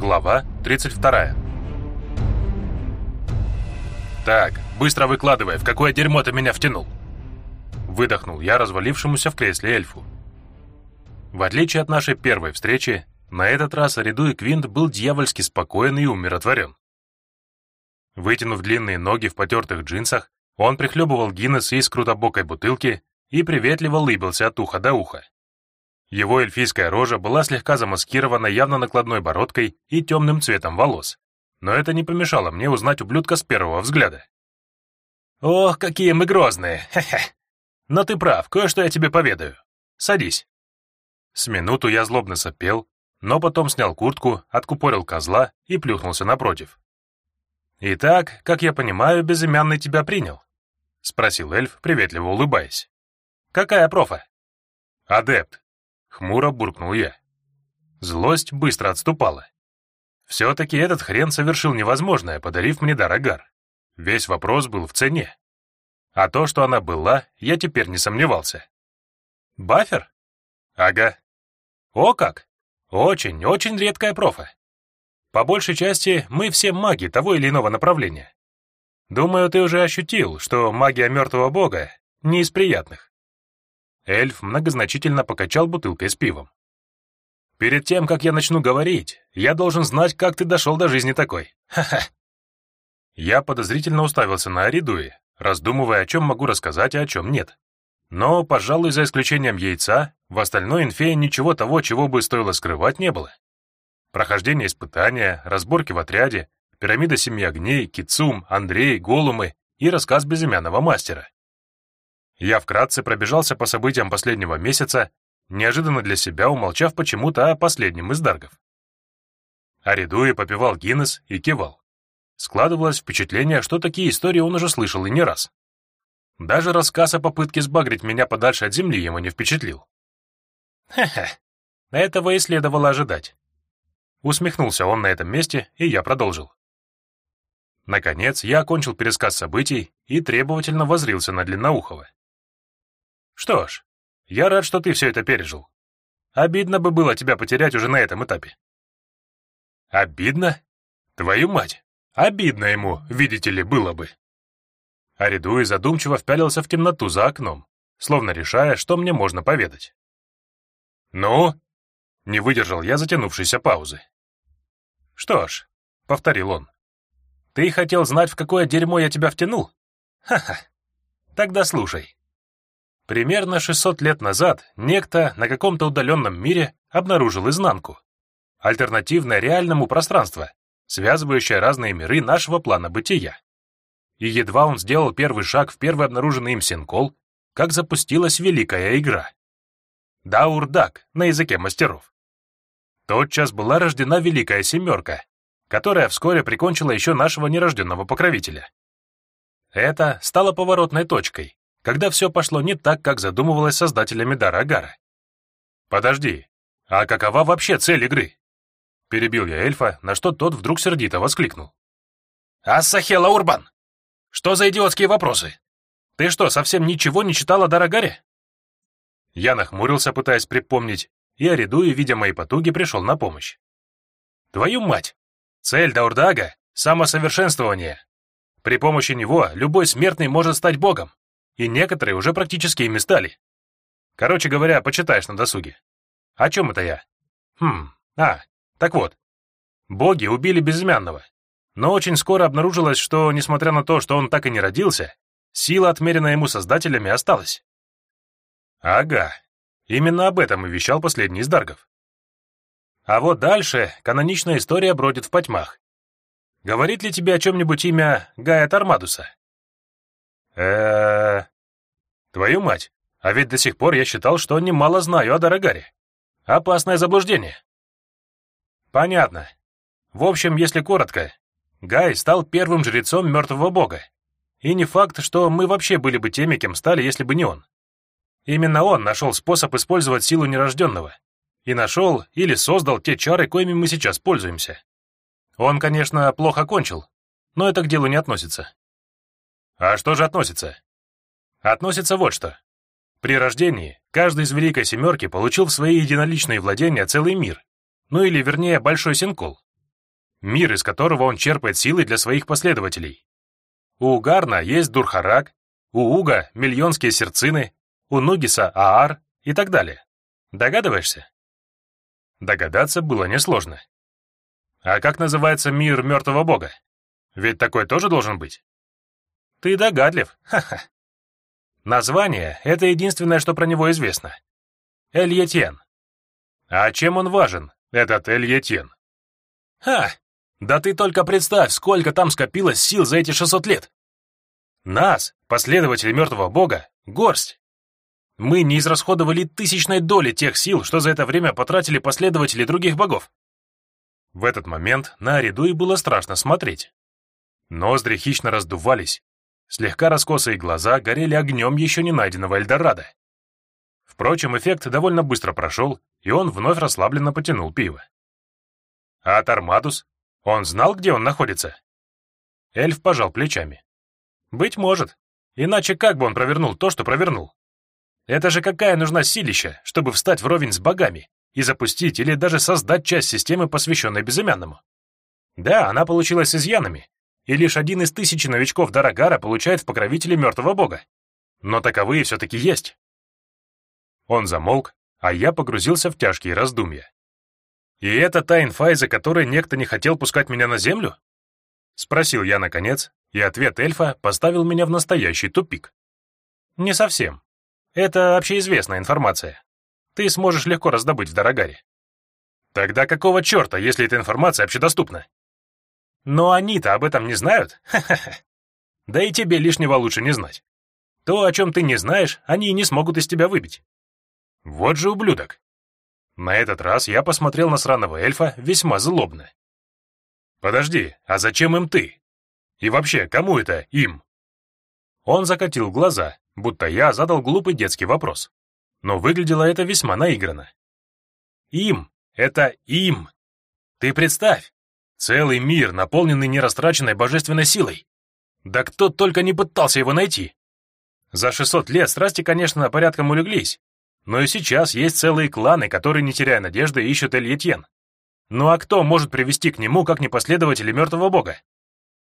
Глава 32. «Так, быстро выкладывай, в какое дерьмо ты меня втянул!» Выдохнул я развалившемуся в кресле эльфу. В отличие от нашей первой встречи, на этот раз Ариду и Квинт был дьявольски спокоен и умиротворен. Вытянув длинные ноги в потертых джинсах, он прихлебывал Гиннес из крутобокой бутылки и приветливо лыбился от уха до уха. Его эльфийская рожа была слегка замаскирована явно накладной бородкой и темным цветом волос, но это не помешало мне узнать ублюдка с первого взгляда. «Ох, какие мы грозные! Хе-хе! Но ты прав, кое-что я тебе поведаю. Садись». С минуту я злобно сопел, но потом снял куртку, откупорил козла и плюхнулся напротив. «Итак, как я понимаю, безымянный тебя принял?» — спросил эльф, приветливо улыбаясь. «Какая профа?» «Адепт», Хмуро буркнул я. Злость быстро отступала. Все-таки этот хрен совершил невозможное, подарив мне дар Весь вопрос был в цене. А то, что она была, я теперь не сомневался. Бафер? Ага. О как! Очень, очень редкая профа. По большей части мы все маги того или иного направления. Думаю, ты уже ощутил, что магия мертвого бога не из приятных. Эльф многозначительно покачал бутылкой с пивом. «Перед тем, как я начну говорить, я должен знать, как ты дошел до жизни такой. Ха-ха!» Я подозрительно уставился на Аридуи, раздумывая, о чем могу рассказать, а о чем нет. Но, пожалуй, за исключением яйца, в остальной инфе ничего того, чего бы стоило скрывать, не было. Прохождение испытания, разборки в отряде, пирамида Семи Огней, Кицум, Андрей, Голумы и рассказ безымянного мастера. Я вкратце пробежался по событиям последнего месяца, неожиданно для себя умолчав почему-то о последнем из даргов. Аридуи попивал Гиннес и кивал. Складывалось впечатление, что такие истории он уже слышал и не раз. Даже рассказ о попытке сбагрить меня подальше от земли ему не впечатлил. «Хе-хе, этого и следовало ожидать». Усмехнулся он на этом месте, и я продолжил. Наконец, я окончил пересказ событий и требовательно возрился на Длинноухова. Что ж, я рад, что ты все это пережил. Обидно бы было тебя потерять уже на этом этапе. Обидно? Твою мать! Обидно ему, видите ли, было бы. Аридуи задумчиво впялился в темноту за окном, словно решая, что мне можно поведать. «Ну?» — не выдержал я затянувшейся паузы. «Что ж», — повторил он, — «ты хотел знать, в какое дерьмо я тебя втянул? Ха-ха. Тогда слушай. Примерно 600 лет назад некто на каком-то удаленном мире обнаружил изнанку. Альтернативное реальному пространство, связывающее разные миры нашего плана бытия. И едва он сделал первый шаг в первый обнаруженный им синкол, как запустилась великая игра. Даурдак на языке мастеров. Тотчас была рождена Великая Семерка, которая вскоре прикончила еще нашего нерожденного покровителя. Это стало поворотной точкой, когда все пошло не так, как задумывалось создателями Дара Агара. «Подожди, а какова вообще цель игры?» Перебил я эльфа, на что тот вдруг сердито воскликнул. «Ассахела Урбан! Что за идиотские вопросы? Ты что, совсем ничего не читал о Дарагаре?» Я нахмурился, пытаясь припомнить, и Аридуи, видя мои потуги, пришел на помощь. «Твою мать! Цель Даурдага — самосовершенствование. При помощи него любой смертный может стать богом и некоторые уже практически ими стали. Короче говоря, почитаешь на досуге. О чем это я? Хм, а, так вот. Боги убили безымянного, но очень скоро обнаружилось, что, несмотря на то, что он так и не родился, сила, отмеренная ему создателями, осталась. Ага, именно об этом и вещал последний из Даргов. А вот дальше каноничная история бродит в потьмах. Говорит ли тебе о чем-нибудь имя Гая Тармадуса? Э Твою мать, а ведь до сих пор я считал, что немало знаю о Дорогаре. Опасное заблуждение. Понятно. В общем, если коротко, Гай стал первым жрецом мертвого бога. И не факт, что мы вообще были бы теми, кем стали, если бы не он. Именно он нашел способ использовать силу нерожденного. И нашел или создал те чары, коими мы сейчас пользуемся. Он, конечно, плохо кончил, но это к делу не относится. А что же относится? Относится вот что. При рождении каждый из Великой Семерки получил в свои единоличные владения целый мир, ну или, вернее, Большой Синкол, мир, из которого он черпает силы для своих последователей. У Гарна есть Дурхарак, у Уга — миллионские сердцины, у Нугиса — Аар и так далее. Догадываешься? Догадаться было несложно. А как называется мир мертвого бога? Ведь такой тоже должен быть. Ты догадлив, ха-ха. Название — это единственное, что про него известно. Эль-Етьен. А чем он важен, этот Эль-Етьен? Ха! Да ты только представь, сколько там скопилось сил за эти 600 лет. Нас, последователи мертвого бога, горсть. Мы не израсходовали тысячной доли тех сил, что за это время потратили последователи других богов. В этот момент на Аридуи было страшно смотреть. Ноздри хищно раздувались, слегка раскосые глаза горели огнем еще не найденного Эльдорадо. Впрочем, эффект довольно быстро прошел, и он вновь расслабленно потянул пиво. А Тармадус? Он знал, где он находится? Эльф пожал плечами. Быть может. Иначе как бы он провернул то, что провернул? Это же какая нужна силища, чтобы встать вровень с богами и запустить или даже создать часть системы, посвященной безымянному? Да, она получилась изъянами, и лишь один из тысячи новичков Дарагара получает в покровителе мертвого бога. Но таковые все-таки есть. Он замолк, а я погрузился в тяжкие раздумья. И это та инфа, из-за которой некто не хотел пускать меня на землю? Спросил я наконец, и ответ эльфа поставил меня в настоящий тупик. Не совсем. Это общеизвестная информация. Ты сможешь легко раздобыть в Дорогаре. Тогда какого черта, если эта информация общедоступна? Но они-то об этом не знают? Ха-ха-ха. Да и тебе лишнего лучше не знать. То, о чем ты не знаешь, они и не смогут из тебя выбить. Вот же ублюдок. На этот раз я посмотрел на сраного эльфа весьма злобно. Подожди, а зачем им ты? И вообще, кому это им? Он закатил глаза, будто я задал глупый детский вопрос. Но выглядело это весьма наигранно. Им, это им. Ты представь, целый мир, наполненный нерастраченной божественной силой. Да кто только не пытался его найти. За 600 лет страсти, конечно, порядком улеглись, но и сейчас есть целые кланы, которые, не теряя надежды, ищут Эльетьен. Ну а кто может привести к нему, как непоследователи мертвого бога?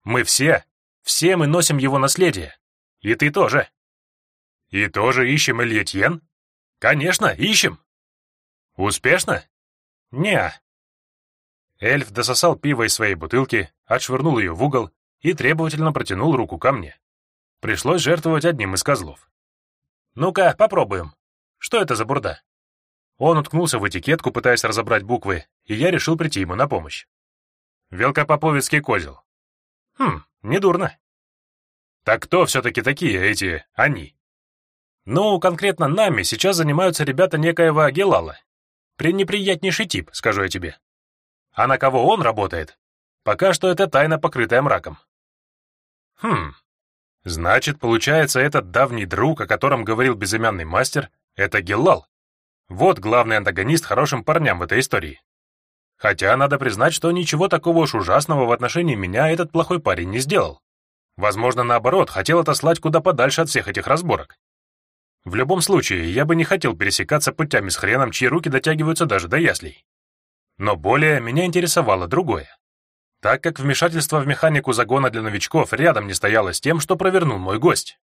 Мы все, все мы носим его наследие. И ты тоже. И тоже ищем Ильетьен? Конечно, ищем. Успешно? Не. Эльф дососал пиво из своей бутылки, отшвырнул ее в угол и требовательно протянул руку ко мне. Пришлось жертвовать одним из козлов. «Ну-ка, попробуем. Что это за бурда?» Он уткнулся в этикетку, пытаясь разобрать буквы, и я решил прийти ему на помощь. Велкопоповецкий козел. Хм, недурно. Так кто все-таки такие эти «они»? Ну, конкретно нами сейчас занимаются ребята некоего Гелала. Пренеприятнейший тип, скажу я тебе. А на кого он работает? Пока что это тайна, покрытая мраком. Хм, значит, получается, этот давний друг, о котором говорил безымянный мастер, это Гелал. Вот главный антагонист хорошим парням в этой истории. Хотя надо признать, что ничего такого уж ужасного в отношении меня этот плохой парень не сделал. Возможно, наоборот, хотел отослать куда подальше от всех этих разборок. В любом случае, я бы не хотел пересекаться путями с хреном, чьи руки дотягиваются даже до яслей. Но более меня интересовало другое. Так как вмешательство в механику загона для новичков рядом не стояло с тем, что провернул мой гость.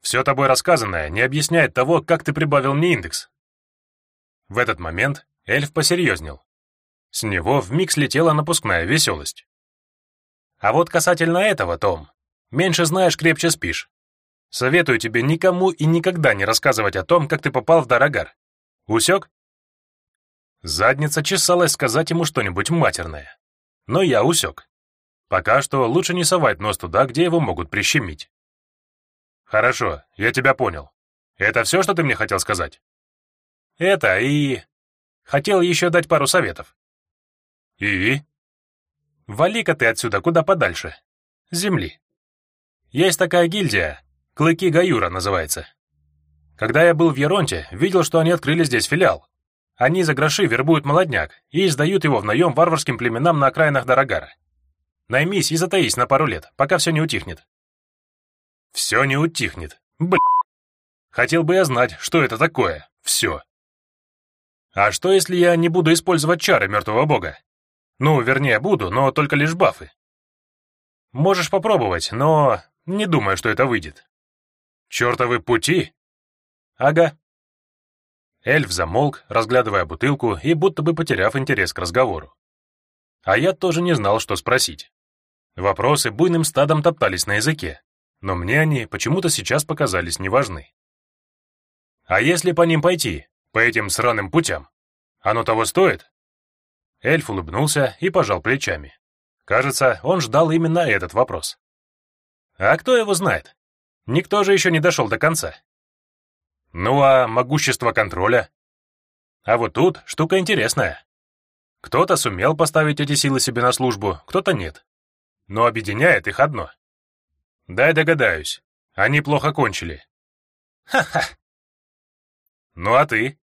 Все тобой рассказанное не объясняет того, как ты прибавил мне индекс. В этот момент эльф посерьезнел. С него вмиг слетела напускная веселость. А вот касательно этого, Том, меньше знаешь, крепче спишь. Советую тебе никому и никогда не рассказывать о том, как ты попал в Дарагар. Усек? Задница чесалась сказать ему что-нибудь матерное. Но я усек. Пока что лучше не совать нос туда, где его могут прищемить. Хорошо, я тебя понял. Это все, что ты мне хотел сказать? Это и... Хотел еще дать пару советов. «И?» «Вали-ка ты отсюда куда подальше. Земли. Есть такая гильдия, Клыки Гаюра называется. Когда я был в Еронте, видел, что они открыли здесь филиал. Они за гроши вербуют молодняк и сдают его в наем варварским племенам на окраинах Дорогара. Наймись и затаись на пару лет, пока все не утихнет». «Все не утихнет. Блин. Хотел бы я знать, что это такое. Все. А что, если я не буду использовать чары мертвого бога? Ну, вернее, буду, но только лишь бафы. Можешь попробовать, но не думаю, что это выйдет. Чертовы пути? Ага. Эльф замолк, разглядывая бутылку и будто бы потеряв интерес к разговору. А я тоже не знал, что спросить. Вопросы буйным стадом топтались на языке, но мне они почему-то сейчас показались неважны. А если по ним пойти, по этим сраным путям? Оно того стоит? Эльф улыбнулся и пожал плечами. Кажется, он ждал именно этот вопрос. А кто его знает? Никто же еще не дошел до конца. Ну а могущество контроля? А вот тут штука интересная. Кто-то сумел поставить эти силы себе на службу, кто-то нет. Но объединяет их одно. Дай догадаюсь, они плохо кончили. Ха-ха. Ну а ты?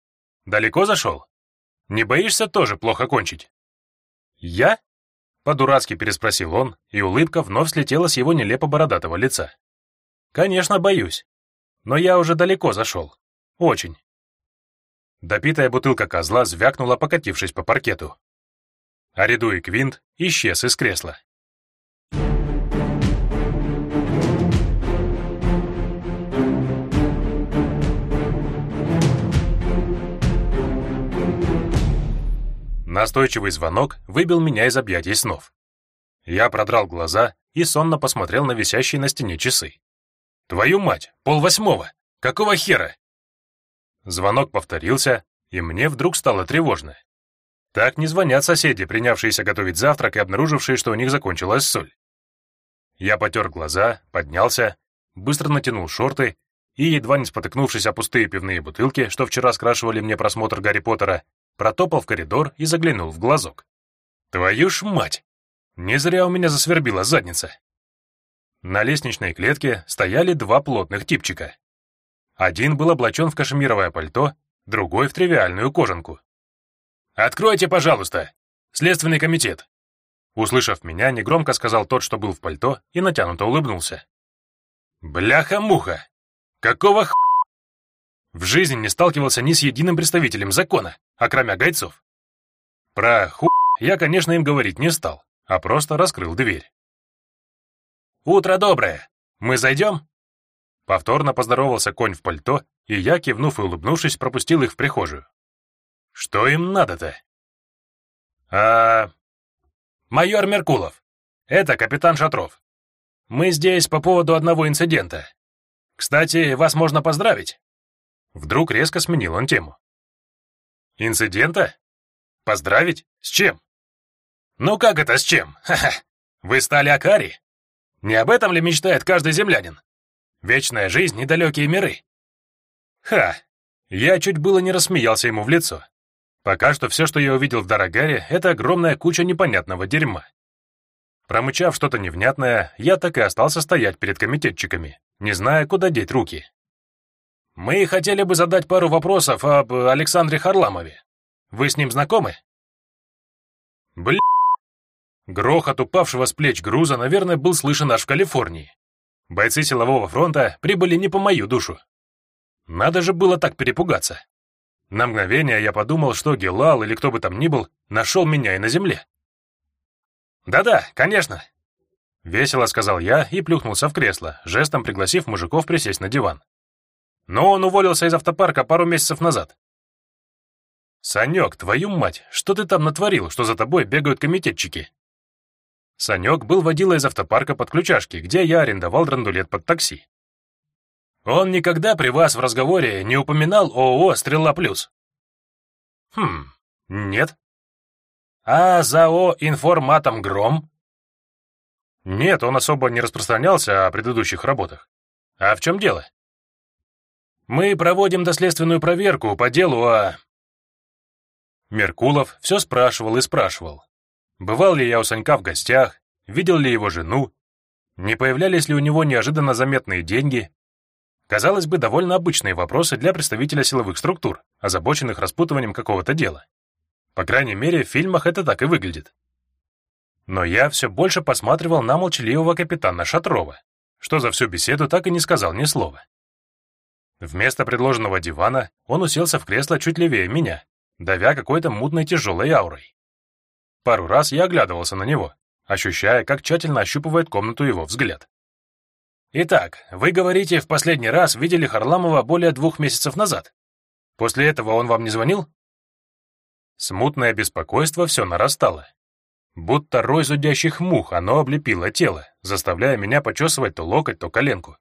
Далеко зашел? Не боишься тоже плохо кончить? Я? По-дурацки переспросил он, и улыбка вновь слетела с его нелепо бородатого лица. Конечно, боюсь. Но я уже далеко зашел. Очень. Допитая бутылка козла звякнула, покатившись по паркету. А ряду и Квинт исчез из кресла. Настойчивый звонок выбил меня из объятий снов. Я продрал глаза и сонно посмотрел на висящие на стене часы. «Твою мать, полвосьмого! Какого хера?» Звонок повторился, и мне вдруг стало тревожно. Так не звонят соседи, принявшиеся готовить завтрак и обнаружившие, что у них закончилась соль. Я потер глаза, поднялся, быстро натянул шорты и, едва не спотыкнувшись о пустые пивные бутылки, что вчера скрашивали мне просмотр Гарри Поттера, протопал в коридор и заглянул в глазок. «Твою ж мать! Не зря у меня засвербила задница!» На лестничной клетке стояли два плотных типчика. Один был облачен в кашемировое пальто, другой — в тривиальную кожанку. «Откройте, пожалуйста! Следственный комитет!» Услышав меня, негромко сказал тот, что был в пальто, и натянуто улыбнулся. «Бляха-муха! Какого х...» В жизни не сталкивался ни с единым представителем закона, окромя гайцов. Про ху я, конечно, им говорить не стал, а просто раскрыл дверь. «Утро доброе! Мы зайдем?» Повторно поздоровался конь в пальто, и я, кивнув и улыбнувшись, пропустил их в прихожую. «Что им надо-то?» «А... майор Меркулов. Это капитан Шатров. Мы здесь по поводу одного инцидента. Кстати, вас можно поздравить». Вдруг резко сменил он тему. «Инцидента? Поздравить? С чем?» «Ну как это с чем? Ха-ха! Вы стали Акари?» Не об этом ли мечтает каждый землянин? Вечная жизнь и далекие миры. Ха! Я чуть было не рассмеялся ему в лицо. Пока что все, что я увидел в Дарагаре, это огромная куча непонятного дерьма. Промычав что-то невнятное, я так и остался стоять перед комитетчиками, не зная, куда деть руки. Мы хотели бы задать пару вопросов об Александре Харламове. Вы с ним знакомы? Бля... Грохот упавшего с плеч груза, наверное, был слышен аж в Калифорнии. Бойцы силового фронта прибыли не по мою душу. Надо же было так перепугаться. На мгновение я подумал, что Гелал или кто бы там ни был, нашел меня и на земле. «Да-да, конечно», — весело сказал я и плюхнулся в кресло, жестом пригласив мужиков присесть на диван. Но он уволился из автопарка пару месяцев назад. «Санек, твою мать, что ты там натворил, что за тобой бегают комитетчики?» Санек был водила из автопарка под ключашки, где я арендовал драндулет под такси. Он никогда при вас в разговоре не упоминал ООО «Стрела Плюс». Хм, нет. А ЗАО «Информатом Гром»? Нет, он особо не распространялся о предыдущих работах. А в чем дело? Мы проводим доследственную проверку по делу о... Меркулов все спрашивал и спрашивал. Бывал ли я у Санька в гостях, видел ли его жену, не появлялись ли у него неожиданно заметные деньги. Казалось бы, довольно обычные вопросы для представителя силовых структур, озабоченных распутыванием какого-то дела. По крайней мере, в фильмах это так и выглядит. Но я все больше посматривал на молчаливого капитана Шатрова, что за всю беседу так и не сказал ни слова. Вместо предложенного дивана он уселся в кресло чуть левее меня, давя какой-то мутной тяжелой аурой. Пару раз я оглядывался на него, ощущая, как тщательно ощупывает комнату его взгляд. «Итак, вы говорите, в последний раз видели Харламова более двух месяцев назад. После этого он вам не звонил?» Смутное беспокойство все нарастало. Будто рой зудящих мух оно облепило тело, заставляя меня почесывать то локоть, то коленку.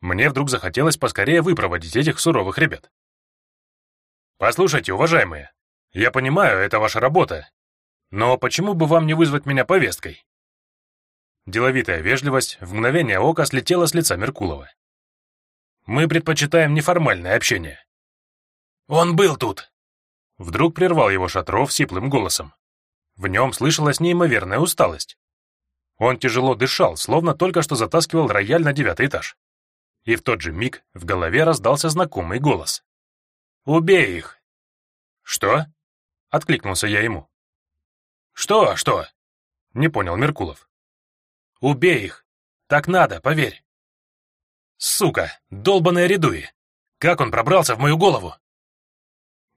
Мне вдруг захотелось поскорее выпроводить этих суровых ребят. «Послушайте, уважаемые, я понимаю, это ваша работа, но почему бы вам не вызвать меня повесткой?» Деловитая вежливость в мгновение ока слетела с лица Меркулова. «Мы предпочитаем неформальное общение». «Он был тут!» Вдруг прервал его Шатров сиплым голосом. В нем слышалась неимоверная усталость. Он тяжело дышал, словно только что затаскивал рояль на девятый этаж. И в тот же миг в голове раздался знакомый голос. «Убей их!» «Что?» — откликнулся я ему. «Что, что?» — не понял Меркулов. «Убей их! Так надо, поверь!» «Сука! Долбаные редуи! Как он пробрался в мою голову?»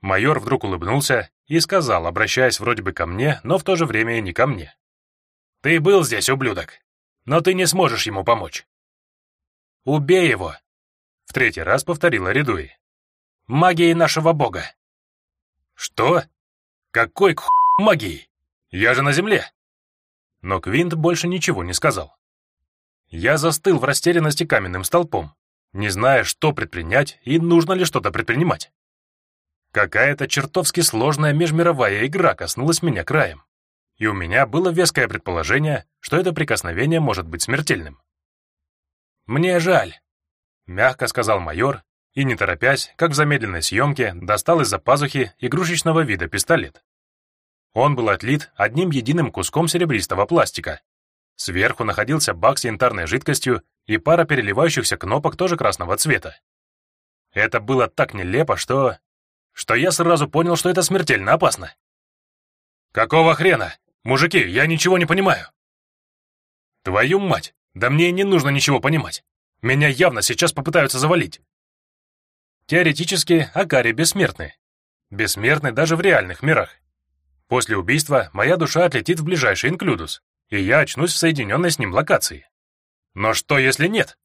Майор вдруг улыбнулся и сказал, обращаясь вроде бы ко мне, но в то же время и не ко мне. «Ты был здесь, ублюдок, но ты не сможешь ему помочь». «Убей его!» — в третий раз повторила Редуи. «Магией нашего бога!» «Что? Какой к магии? Я же на земле!» Но Квинт больше ничего не сказал. Я застыл в растерянности каменным столпом, не зная, что предпринять и нужно ли что-то предпринимать. Какая-то чертовски сложная межмировая игра коснулась меня краем, и у меня было веское предположение, что это прикосновение может быть смертельным. «Мне жаль», — мягко сказал майор, и, не торопясь, как в замедленной съемке, достал из-за пазухи игрушечного вида пистолет. Он был отлит одним единым куском серебристого пластика. Сверху находился бак с янтарной жидкостью и пара переливающихся кнопок тоже красного цвета. Это было так нелепо, что что я сразу понял, что это смертельно опасно. «Какого хрена? Мужики, я ничего не понимаю!» «Твою мать! Да мне не нужно ничего понимать! Меня явно сейчас попытаются завалить!» Теоретически, Акари бессмертны. Бессмертны даже в реальных мирах. После убийства моя душа отлетит в ближайший инклюдус, и я очнусь в соединенной с ним локации. Но что, если нет?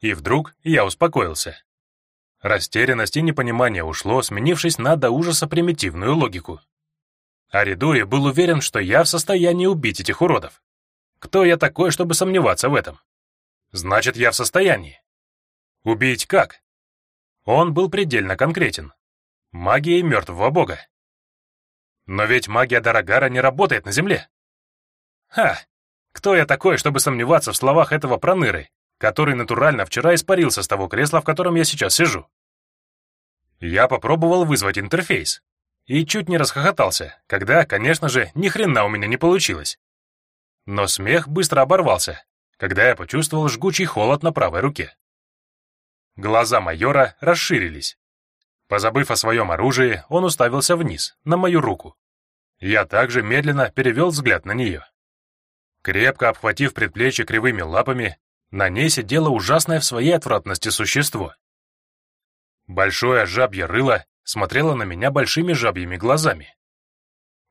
И вдруг я успокоился. Растерянность и непонимание ушло, сменившись на до ужаса примитивную логику. Аридуи был уверен, что я в состоянии убить этих уродов. Кто я такой, чтобы сомневаться в этом? Значит, я в состоянии. Убить как? Он был предельно конкретен. Магией мертвого бога. Но ведь магия Дарагара не работает на Земле. Ха! Кто я такой, чтобы сомневаться в словах этого проныры, который натурально вчера испарился с того кресла, в котором я сейчас сижу. Я попробовал вызвать интерфейс и чуть не расхохотался, когда, конечно же, ни хрена у меня не получилось. Но смех быстро оборвался, когда я почувствовал жгучий холод на правой руке. Глаза майора расширились. Позабыв о своем оружии, он уставился вниз, на мою руку. Я также медленно перевел взгляд на нее. Крепко обхватив предплечье кривыми лапами, на ней сидело ужасное в своей отвратности существо. Большое жабье рыло смотрело на меня большими жабьими глазами.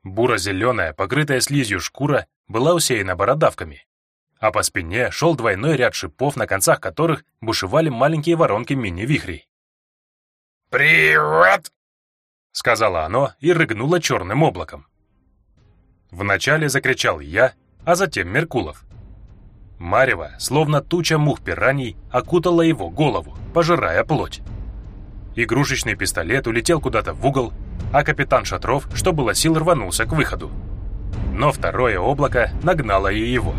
Буро-зеленая, покрытая слизью шкура была усеяна бородавками, а по спине шел двойной ряд шипов, на концах которых бушевали маленькие воронки мини-вихрей. «Привет!» — сказала оно и рыгнуло черным облаком. Вначале закричал я, а затем Меркулов. Марево, словно туча мух пираний, окутала его голову, пожирая плоть. Игрушечный пистолет улетел куда-то в угол, а капитан Шатров, что было сил, рванулся к выходу. Но второе облако нагнало и его.